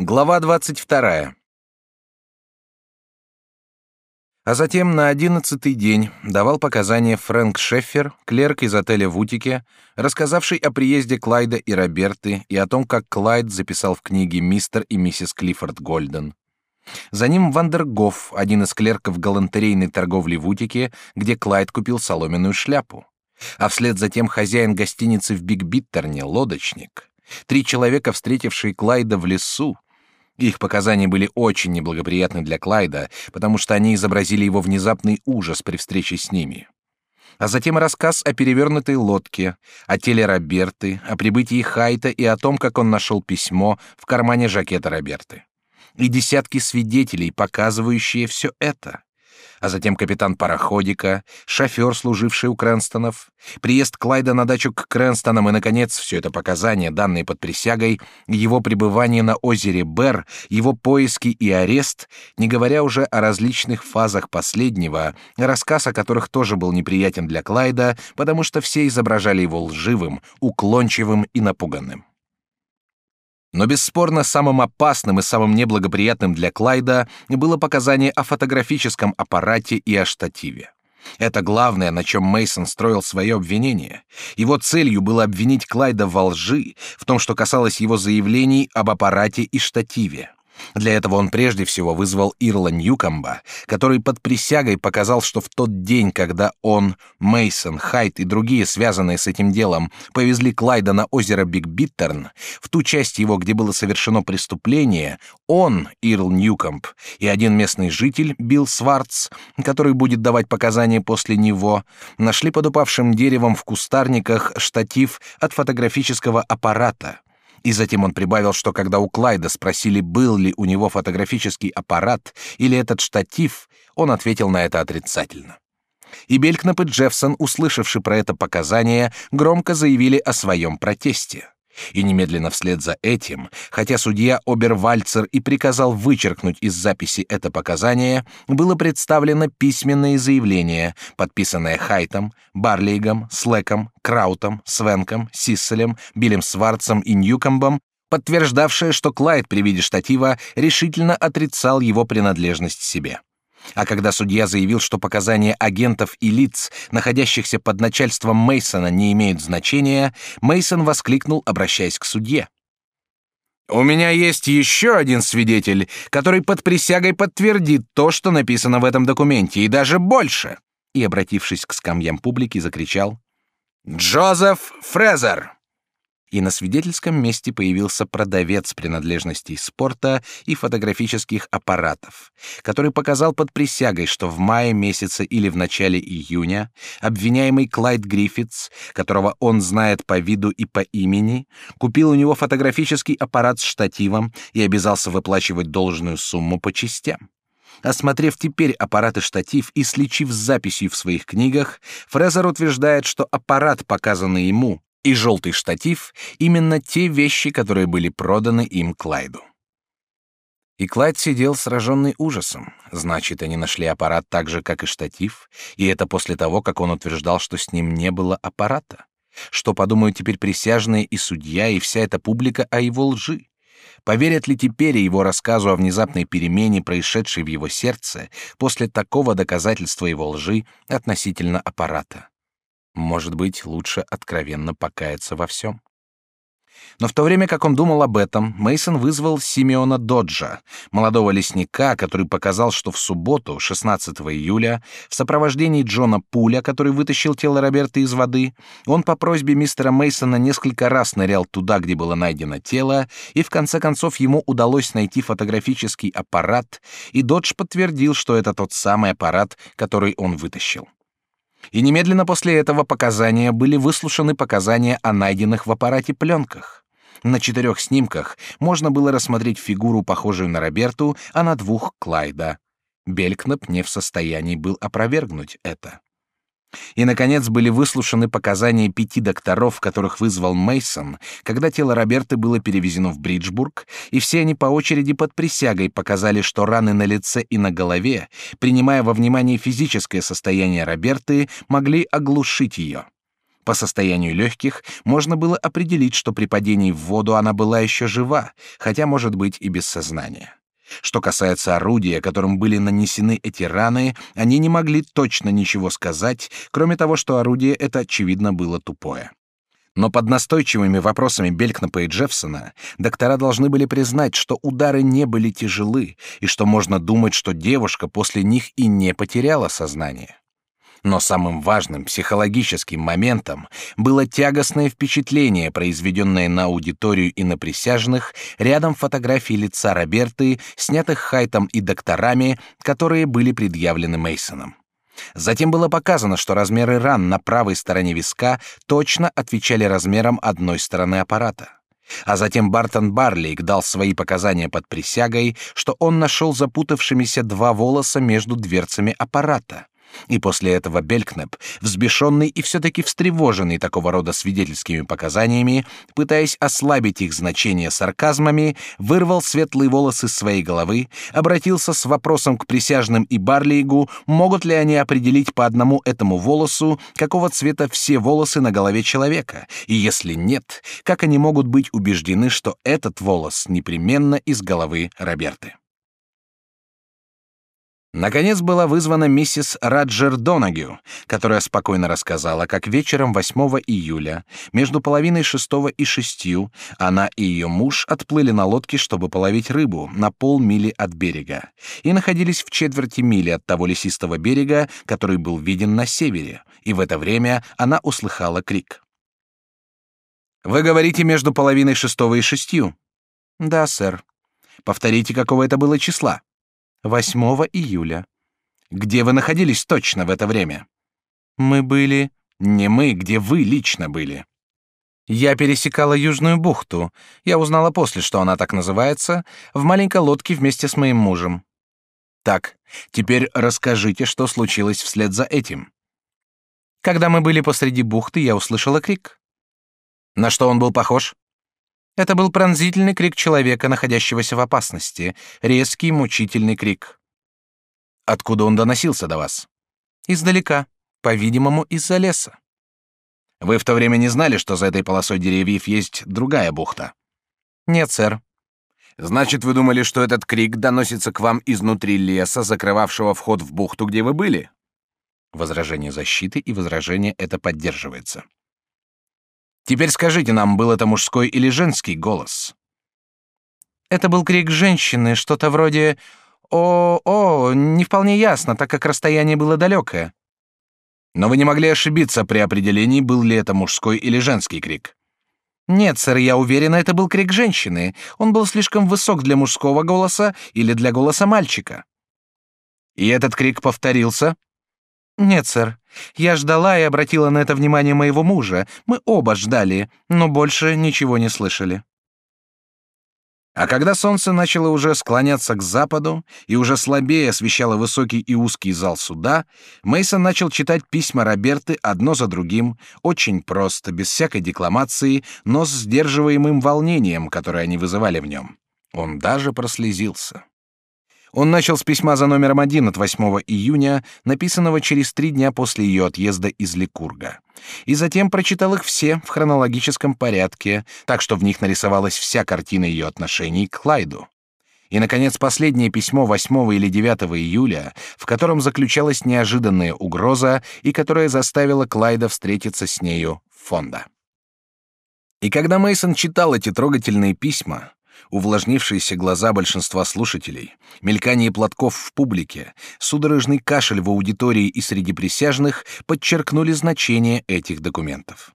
Глава 22. А затем на одиннадцатый день давал показания Фрэнк Шеффер, клерк из отеля в Утике, рассказавший о приезде Клайда и Роберты и о том, как Клайд записал в книге «Мистер и миссис Клиффорд Гольден». За ним Вандергоф, один из клерков галантерейной торговли в Утике, где Клайд купил соломенную шляпу. А вслед за тем хозяин гостиницы в Биг-Биттерне, лодочник. Три человека, встретившие Клайда в лесу, их показания были очень неблагоприятны для Клайда, потому что они изобразили его внезапный ужас при встрече с ними. А затем рассказ о перевернутой лодке, о теле Роберты, о прибытии Хайта и о том, как он нашел письмо в кармане жакета Роберты. И десятки свидетелей, показывающие все это а затем капитан пароходика, шофер, служивший у Крэнстонов, приезд Клайда на дачу к Крэнстонам и, наконец, все это показания, данные под присягой, его пребывание на озере Бер, его поиски и арест, не говоря уже о различных фазах последнего, рассказ о которых тоже был неприятен для Клайда, потому что все изображали его лживым, уклончивым и напуганным. Но бесспорно самым опасным и самым неблагоприятным для Клайда было показание о фотографическом аппарате и о штативе. Это главное, на чем Мейсон строил свое обвинение. Его целью было обвинить Клайда во лжи в том, что касалось его заявлений об аппарате и штативе. Для этого он прежде всего вызвал Ирла Ньюкомба, который под присягой показал, что в тот день, когда он, Мейсон, Хайт и другие, связанные с этим делом, повезли Клайда на озеро Биг Биттерн, в ту часть его, где было совершено преступление, он, Ирл Ньюкомб, и один местный житель, Билл Сварц, который будет давать показания после него, нашли под упавшим деревом в кустарниках штатив от фотографического аппарата, и затем он прибавил, что когда у Клайда спросили, был ли у него фотографический аппарат или этот штатив, он ответил на это отрицательно. И Белькнап и Джеффсон, услышавши про это показание, громко заявили о своем протесте. И немедленно вслед за этим, хотя судья Обервальцер и приказал вычеркнуть из записи это показание, было представлено письменное заявление, подписанное Хайтом, Барлейгом, Слэком, Краутом, Свенком, Сисселем, Биллем Сварцем и Ньюкомбом, подтверждавшее, что Клайд при виде штатива решительно отрицал его принадлежность себе. А когда судья заявил, что показания агентов и лиц, находящихся под начальством Мейсона, не имеют значения, Мейсон воскликнул, обращаясь к судье: у меня есть еще один свидетель, который под присягой подтвердит то, что написано в этом документе, и даже больше. И обратившись к скамьям публики, закричал: Джозеф Фрезер и на свидетельском месте появился продавец принадлежностей спорта и фотографических аппаратов, который показал под присягой, что в мае месяце или в начале июня обвиняемый Клайд Гриффитс, которого он знает по виду и по имени, купил у него фотографический аппарат с штативом и обязался выплачивать должную сумму по частям. Осмотрев теперь аппарат и штатив и сличив с записью в своих книгах, Фрезер утверждает, что аппарат, показанный ему, и желтый штатив — именно те вещи, которые были проданы им Клайду. И Клайд сидел сраженный ужасом. Значит, они нашли аппарат так же, как и штатив, и это после того, как он утверждал, что с ним не было аппарата. Что подумают теперь присяжные и судья, и вся эта публика о его лжи? Поверят ли теперь его рассказу о внезапной перемене, происшедшей в его сердце, после такого доказательства его лжи относительно аппарата? Может быть, лучше откровенно покаяться во всем. Но в то время, как он думал об этом, Мейсон вызвал Симеона Доджа, молодого лесника, который показал, что в субботу, 16 июля, в сопровождении Джона Пуля, который вытащил тело Роберта из воды, он по просьбе мистера Мейсона несколько раз нырял туда, где было найдено тело, и в конце концов ему удалось найти фотографический аппарат, и Додж подтвердил, что это тот самый аппарат, который он вытащил. И немедленно после этого показания были выслушаны показания о найденных в аппарате пленках. На четырех снимках можно было рассмотреть фигуру, похожую на Роберту, а на двух — Клайда. Белькнап не в состоянии был опровергнуть это. И, наконец, были выслушаны показания пяти докторов, которых вызвал Мейсон, когда тело Роберты было перевезено в Бриджбург, и все они по очереди под присягой показали, что раны на лице и на голове, принимая во внимание физическое состояние Роберты, могли оглушить ее. По состоянию легких можно было определить, что при падении в воду она была еще жива, хотя, может быть, и без сознания. Что касается орудия, которым были нанесены эти раны, они не могли точно ничего сказать, кроме того, что орудие это очевидно было тупое. Но под настойчивыми вопросами Белькнапа и Джеффсона доктора должны были признать, что удары не были тяжелы и что можно думать, что девушка после них и не потеряла сознание. Но самым важным психологическим моментом было тягостное впечатление, произведенное на аудиторию и на присяжных, рядом фотографий лица Роберты, снятых Хайтом и докторами, которые были предъявлены Мейсоном. Затем было показано, что размеры ран на правой стороне виска точно отвечали размерам одной стороны аппарата. А затем Бартон Барлейк дал свои показания под присягой, что он нашел запутавшимися два волоса между дверцами аппарата. И после этого Белькнеп, взбешенный и все-таки встревоженный такого рода свидетельскими показаниями, пытаясь ослабить их значение сарказмами, вырвал светлые волосы с своей головы, обратился с вопросом к присяжным и Барлейгу, могут ли они определить по одному этому волосу, какого цвета все волосы на голове человека, и если нет, как они могут быть убеждены, что этот волос непременно из головы Роберты. Наконец была вызвана миссис Раджер Донагю, которая спокойно рассказала, как вечером 8 июля, между половиной шестого и шестью, она и ее муж отплыли на лодке, чтобы половить рыбу на полмили от берега, и находились в четверти мили от того лесистого берега, который был виден на севере, и в это время она услыхала крик. «Вы говорите между половиной шестого и шестью?» «Да, сэр». «Повторите, какого это было числа?» 8 июля. Где вы находились точно в это время? Мы были... Не мы, где вы лично были. Я пересекала Южную бухту. Я узнала после, что она так называется, в маленькой лодке вместе с моим мужем. Так, теперь расскажите, что случилось вслед за этим. Когда мы были посреди бухты, я услышала крик. На что он был похож? Это был пронзительный крик человека, находящегося в опасности, резкий, мучительный крик. Откуда он доносился до вас? Издалека, по-видимому, из-за леса. Вы в то время не знали, что за этой полосой деревьев есть другая бухта? Нет, сэр. Значит, вы думали, что этот крик доносится к вам изнутри леса, закрывавшего вход в бухту, где вы были? Возражение защиты и возражение это поддерживается. Теперь скажите нам, был это мужской или женский голос? Это был крик женщины, что-то вроде «О, о», не вполне ясно, так как расстояние было далекое. Но вы не могли ошибиться при определении, был ли это мужской или женский крик. Нет, сэр, я уверена, это был крик женщины. Он был слишком высок для мужского голоса или для голоса мальчика. И этот крик повторился? Нет, сэр. Я ждала и обратила на это внимание моего мужа. Мы оба ждали, но больше ничего не слышали. А когда солнце начало уже склоняться к западу и уже слабее освещало высокий и узкий зал суда, Мейсон начал читать письма Роберты одно за другим, очень просто, без всякой декламации, но с сдерживаемым волнением, которое они вызывали в нем. Он даже прослезился. Он начал с письма за номером один от 8 июня, написанного через три дня после ее отъезда из Ликурга. И затем прочитал их все в хронологическом порядке, так что в них нарисовалась вся картина ее отношений к Клайду. И, наконец, последнее письмо 8 или 9 июля, в котором заключалась неожиданная угроза и которая заставила Клайда встретиться с нею в фонда. И когда Мейсон читал эти трогательные письма, увлажнившиеся глаза большинства слушателей, мелькание платков в публике, судорожный кашель в аудитории и среди присяжных подчеркнули значение этих документов.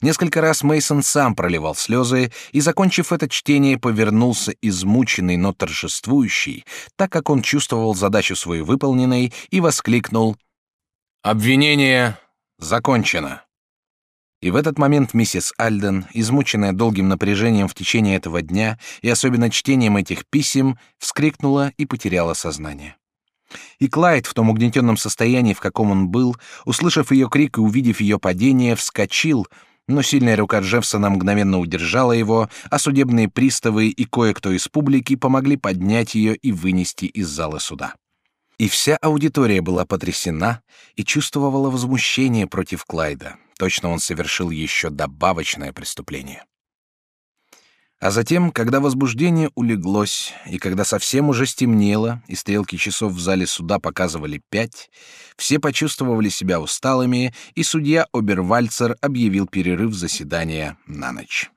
Несколько раз Мейсон сам проливал слезы и, закончив это чтение, повернулся измученный, но торжествующий, так как он чувствовал задачу свою выполненной, и воскликнул: "Обвинение закончено". И в этот момент миссис Альден, измученная долгим напряжением в течение этого дня и особенно чтением этих писем, вскрикнула и потеряла сознание. И Клайд в том угнетенном состоянии, в каком он был, услышав ее крик и увидев ее падение, вскочил, но сильная рука Джеффсона мгновенно удержала его, а судебные приставы и кое-кто из публики помогли поднять ее и вынести из зала суда. И вся аудитория была потрясена и чувствовала возмущение против Клайда, точно он совершил еще добавочное преступление. А затем, когда возбуждение улеглось, и когда совсем уже стемнело, и стрелки часов в зале суда показывали пять, все почувствовали себя усталыми, и судья Обервальцер объявил перерыв заседания на ночь.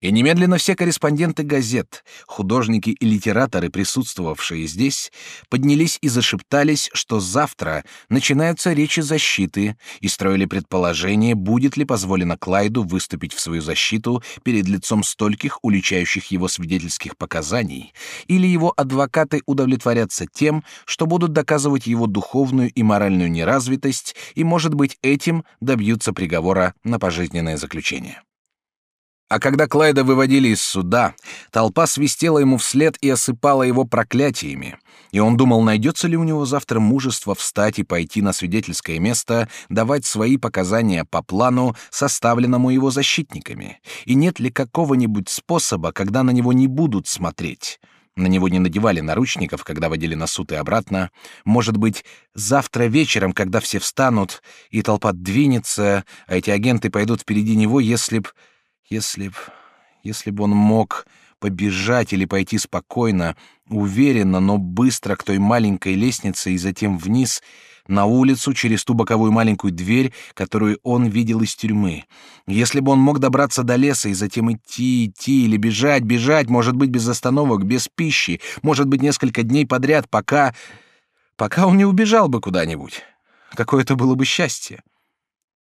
И немедленно все корреспонденты газет, художники и литераторы, присутствовавшие здесь, поднялись и зашептались, что завтра начинаются речи защиты, и строили предположение, будет ли позволено Клайду выступить в свою защиту перед лицом стольких уличающих его свидетельских показаний, или его адвокаты удовлетворятся тем, что будут доказывать его духовную и моральную неразвитость, и, может быть, этим добьются приговора на пожизненное заключение. А когда Клайда выводили из суда, толпа свистела ему вслед и осыпала его проклятиями, и он думал, найдется ли у него завтра мужество встать и пойти на свидетельское место, давать свои показания по плану, составленному его защитниками, и нет ли какого-нибудь способа, когда на него не будут смотреть. На него не надевали наручников, когда водили на суд и обратно. Может быть, завтра вечером, когда все встанут, и толпа двинется, а эти агенты пойдут впереди него, если б... Если б... если бы он мог побежать или пойти спокойно, уверенно, но быстро к той маленькой лестнице и затем вниз, на улицу через ту боковую маленькую дверь, которую он видел из тюрьмы. Если бы он мог добраться до леса и затем идти, идти или бежать, бежать, может быть, без остановок, без пищи, может быть, несколько дней подряд, пока... пока он не убежал бы куда-нибудь. Какое это было бы счастье.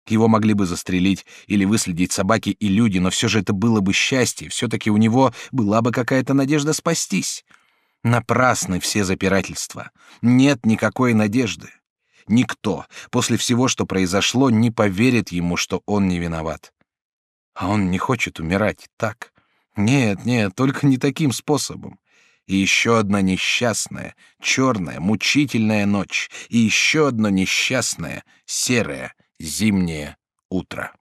Его могли бы застрелить или выследить собаки и люди, но все же это было бы счастье, все-таки у него была бы какая-то надежда спастись. Напрасны все запирательства. Нет никакой надежды. Никто после всего, что произошло, не поверит ему, что он не виноват. А он не хочет умирать, так? Нет, нет, только не таким способом. И еще одна несчастная, черная, мучительная ночь, и еще одно несчастное, серое, зимнее утро.